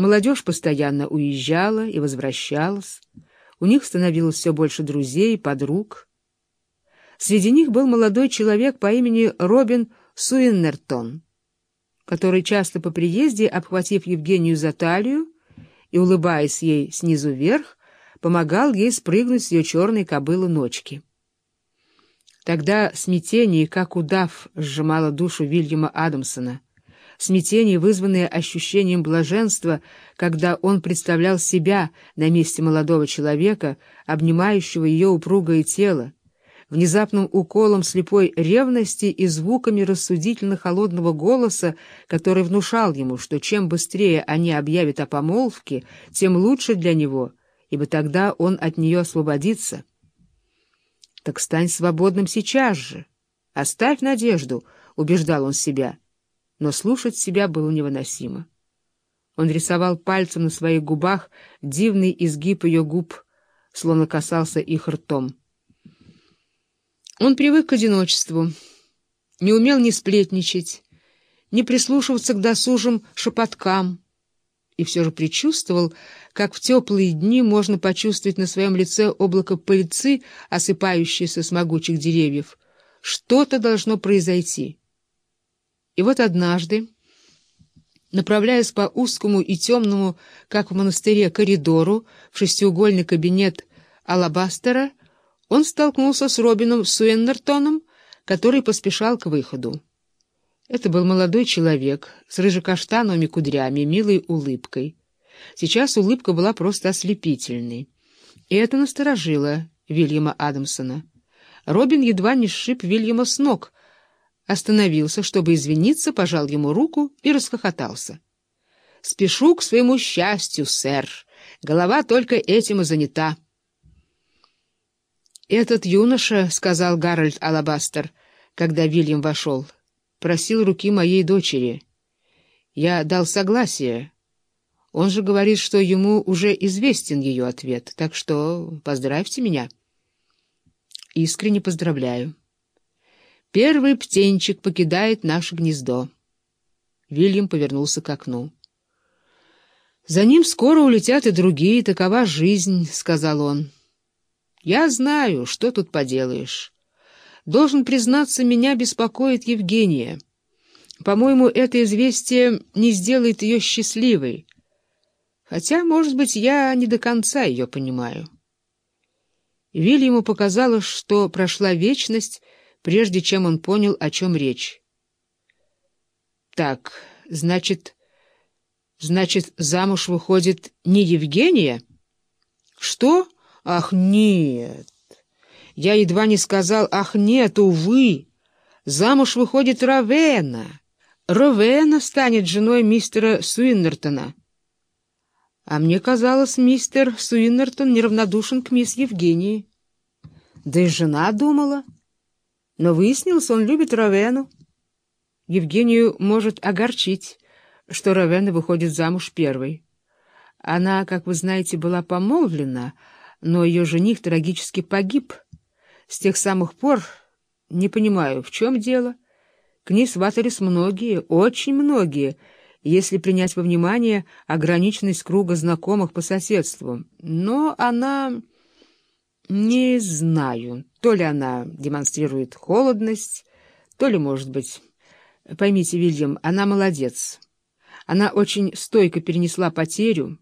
Молодежь постоянно уезжала и возвращалась. У них становилось все больше друзей, подруг. Среди них был молодой человек по имени Робин Суиннертон, который часто по приезде, обхватив Евгению за талию и улыбаясь ей снизу вверх, помогал ей спрыгнуть с ее черной кобылы ночки. Тогда смятение, как удав, сжимало душу Вильяма Адамсона. Смятение, вызванное ощущением блаженства, когда он представлял себя на месте молодого человека, обнимающего ее упругое тело, внезапным уколом слепой ревности и звуками рассудительно-холодного голоса, который внушал ему, что чем быстрее они объявят о помолвке, тем лучше для него, ибо тогда он от нее освободится. Так стань свободным сейчас же. Оставь надежду, — убеждал он себя. Но слушать себя было невыносимо. Он рисовал пальцем на своих губах дивный изгиб ее губ, словно касался их ртом. Он привык к одиночеству, не умел ни сплетничать, не прислушиваться к досужим шепоткам, и все же предчувствовал, как в теплые дни можно почувствовать на своем лице облако пыльцы, осыпающееся с могучих деревьев. Что-то должно произойти. И вот однажды, направляясь по узкому и темному, как в монастыре, коридору в шестиугольный кабинет Алабастера, он столкнулся с Робином Суэннертоном, который поспешал к выходу. Это был молодой человек с рыжекаштановыми кудрями, милой улыбкой. Сейчас улыбка была просто ослепительной. И это насторожило Вильяма Адамсона. Робин едва не сшиб Вильяма с ног, остановился, чтобы извиниться, пожал ему руку и расхохотался. «Спешу к своему счастью, сэр. Голова только этим и занята». «Этот юноша, — сказал Гарольд Алабастер, когда Вильям вошел, — просил руки моей дочери. Я дал согласие. Он же говорит, что ему уже известен ее ответ, так что поздравьте меня. Искренне поздравляю. Первый птенчик покидает наше гнездо. Вильям повернулся к окну. «За ним скоро улетят и другие, такова жизнь», — сказал он. «Я знаю, что тут поделаешь». Должен признаться, меня беспокоит Евгения. По-моему, это известие не сделает ее счастливой. Хотя, может быть, я не до конца ее понимаю. Вильяму показалось, что прошла вечность, прежде чем он понял, о чем речь. «Так, значит, значит, замуж выходит не Евгения?» «Что? Ах, нет!» Я едва не сказал «Ах, нет, увы! Замуж выходит Равена. Равена станет женой мистера Суиннертона». А мне казалось, мистер Суиннертон неравнодушен к мисс Евгении. Да и жена думала. Но выяснилось, он любит Равену. Евгению может огорчить, что Равена выходит замуж первой. Она, как вы знаете, была помолвлена, но ее жених трагически погиб — с тех самых пор не понимаю, в чем дело. К ней сватались многие, очень многие, если принять во внимание ограниченность круга знакомых по соседству. Но она... Не знаю, то ли она демонстрирует холодность, то ли, может быть... Поймите, Вильям, она молодец. Она очень стойко перенесла потерю,